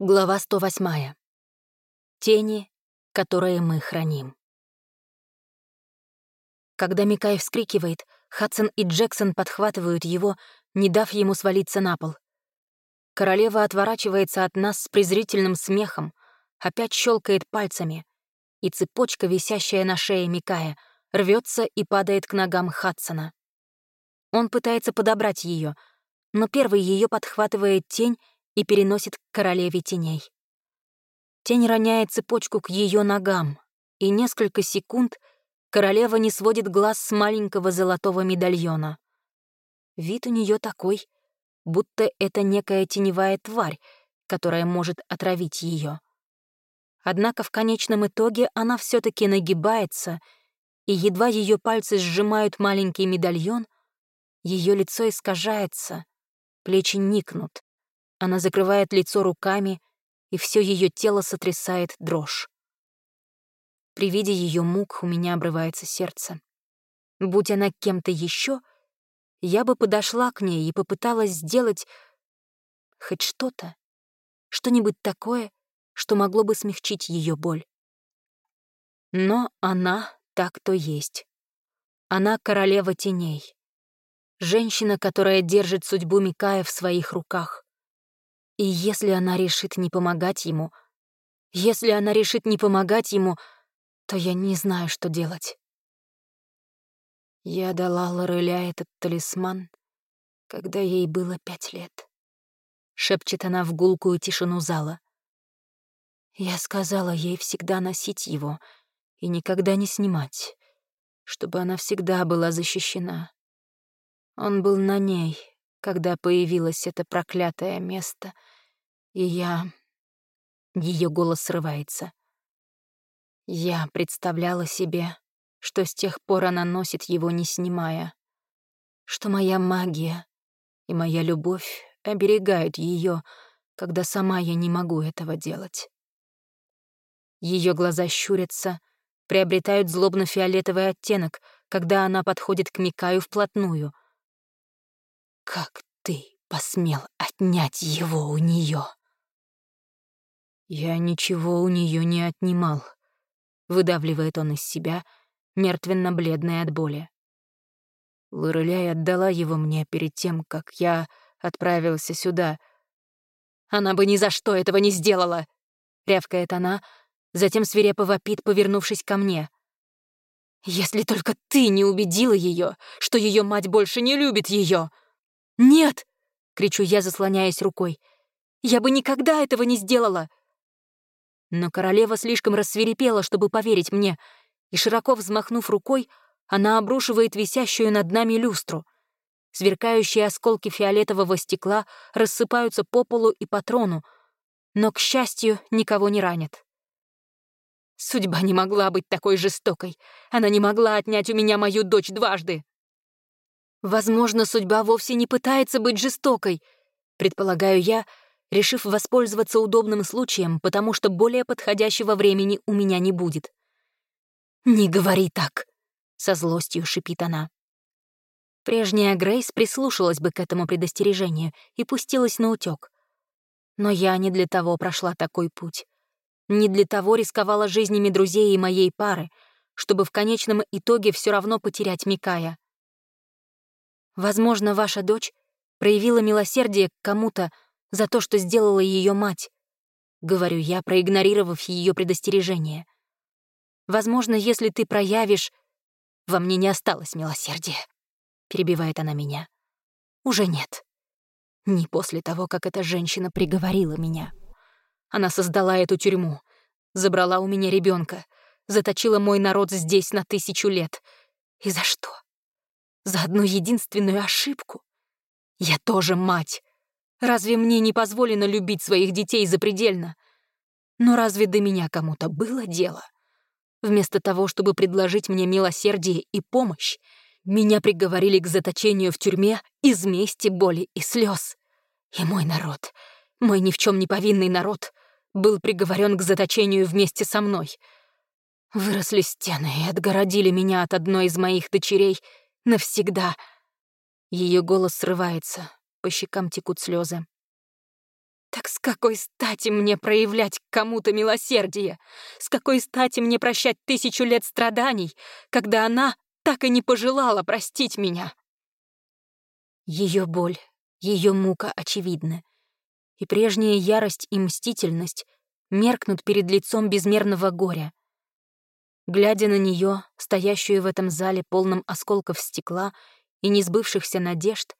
Глава 108. Тени, которые мы храним. Когда Микай вскрикивает, Хадсон и Джексон подхватывают его, не дав ему свалиться на пол. Королева отворачивается от нас с презрительным смехом, опять щелкает пальцами, и цепочка, висящая на шее Микая, рвется и падает к ногам Хадсона. Он пытается подобрать ее, но первый ее подхватывает тень и переносит к королеве теней. Тень роняет цепочку к ее ногам, и несколько секунд королева не сводит глаз с маленького золотого медальона. Вид у нее такой, будто это некая теневая тварь, которая может отравить ее. Однако в конечном итоге она все таки нагибается, и едва ее пальцы сжимают маленький медальон, ее лицо искажается, плечи никнут. Она закрывает лицо руками, и все ее тело сотрясает дрожь. При виде ее мук у меня обрывается сердце. Будь она кем-то еще, я бы подошла к ней и попыталась сделать хоть что-то, что-нибудь такое, что могло бы смягчить ее боль. Но она так-то есть. Она королева теней. Женщина, которая держит судьбу Микая в своих руках. И если она решит не помогать ему, если она решит не помогать ему, то я не знаю, что делать. Я дала Лореля этот талисман, когда ей было пять лет. Шепчет она в гулкую тишину зала. Я сказала ей всегда носить его и никогда не снимать, чтобы она всегда была защищена. Он был на ней, когда появилось это проклятое место, и я... Ее голос срывается. Я представляла себе, что с тех пор она носит его, не снимая, что моя магия и моя любовь оберегают ее, когда сама я не могу этого делать. Ее глаза щурятся, приобретают злобно-фиолетовый оттенок, когда она подходит к Микаю вплотную — как ты посмел отнять его у нее? Я ничего у нее не отнимал, выдавливает он из себя, мертвенно-бледный от боли. Лореляй отдала его мне перед тем, как я отправился сюда. Она бы ни за что этого не сделала, рявкает она, затем свирепо вопит, повернувшись ко мне. Если только ты не убедила ее, что ее мать больше не любит ее. «Нет!» — кричу я, заслоняясь рукой. «Я бы никогда этого не сделала!» Но королева слишком рассверепела, чтобы поверить мне, и, широко взмахнув рукой, она обрушивает висящую над нами люстру. Сверкающие осколки фиолетового стекла рассыпаются по полу и по трону, но, к счастью, никого не ранят. Судьба не могла быть такой жестокой. Она не могла отнять у меня мою дочь дважды. Возможно, судьба вовсе не пытается быть жестокой, предполагаю я, решив воспользоваться удобным случаем, потому что более подходящего времени у меня не будет. «Не говори так!» — со злостью шипит она. Прежняя Грейс прислушалась бы к этому предостережению и пустилась на утёк. Но я не для того прошла такой путь. Не для того рисковала жизнями друзей и моей пары, чтобы в конечном итоге все равно потерять Микая. Возможно, ваша дочь проявила милосердие к кому-то за то, что сделала ее мать, говорю я, проигнорировав ее предостережение. Возможно, если ты проявишь... Во мне не осталось милосердия, перебивает она меня. Уже нет. Не после того, как эта женщина приговорила меня. Она создала эту тюрьму, забрала у меня ребенка, заточила мой народ здесь на тысячу лет. И за что? За одну единственную ошибку? Я тоже мать. Разве мне не позволено любить своих детей запредельно? Но разве до меня кому-то было дело? Вместо того, чтобы предложить мне милосердие и помощь, меня приговорили к заточению в тюрьме из мести, боли и слез. И мой народ, мой ни в чем не повинный народ, был приговорен к заточению вместе со мной. Выросли стены и отгородили меня от одной из моих дочерей — Навсегда. Ее голос срывается, по щекам текут слезы. Так с какой стати мне проявлять кому-то милосердие? С какой стати мне прощать тысячу лет страданий, когда она так и не пожелала простить меня? Ее боль, ее мука очевидны, и прежняя ярость и мстительность меркнут перед лицом безмерного горя. Глядя на нее, стоящую в этом зале полном осколков стекла и несбывшихся надежд,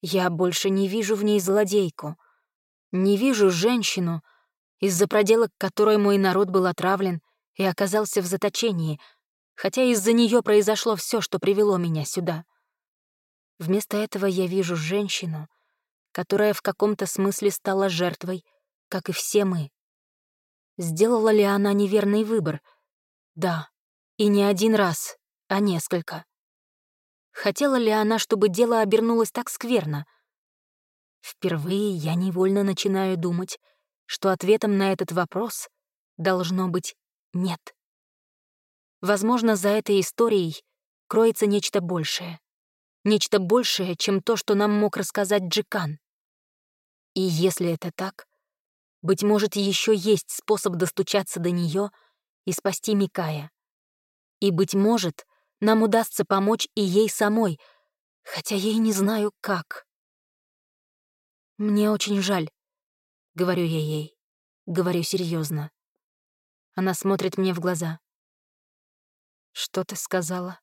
я больше не вижу в ней злодейку — не вижу женщину, из-за проделок которой мой народ был отравлен и оказался в заточении, хотя из-за нее произошло все, что привело меня сюда. Вместо этого я вижу женщину, которая в каком-то смысле стала жертвой, как и все мы. Сделала ли она неверный выбор? Да, и не один раз, а несколько. Хотела ли она, чтобы дело обернулось так скверно — Впервые я невольно начинаю думать, что ответом на этот вопрос должно быть «нет». Возможно, за этой историей кроется нечто большее. Нечто большее, чем то, что нам мог рассказать Джикан. И если это так, быть может, еще есть способ достучаться до нее и спасти Микая. И, быть может, нам удастся помочь и ей самой, хотя я и не знаю, как. «Мне очень жаль», — говорю я ей. Говорю серьезно. Она смотрит мне в глаза. «Что ты сказала?»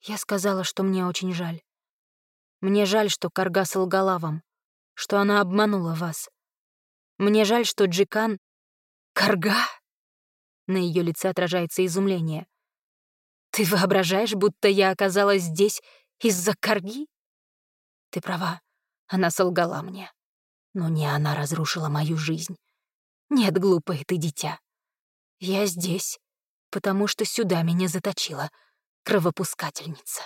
Я сказала, что мне очень жаль. Мне жаль, что Карга солгала вам, что она обманула вас. Мне жаль, что Джикан... Карга? На ее лице отражается изумление. Ты воображаешь, будто я оказалась здесь из-за Карги? Ты права. Она солгала мне. Но не она разрушила мою жизнь. Нет, глупое ты дитя. Я здесь, потому что сюда меня заточила кровопускательница.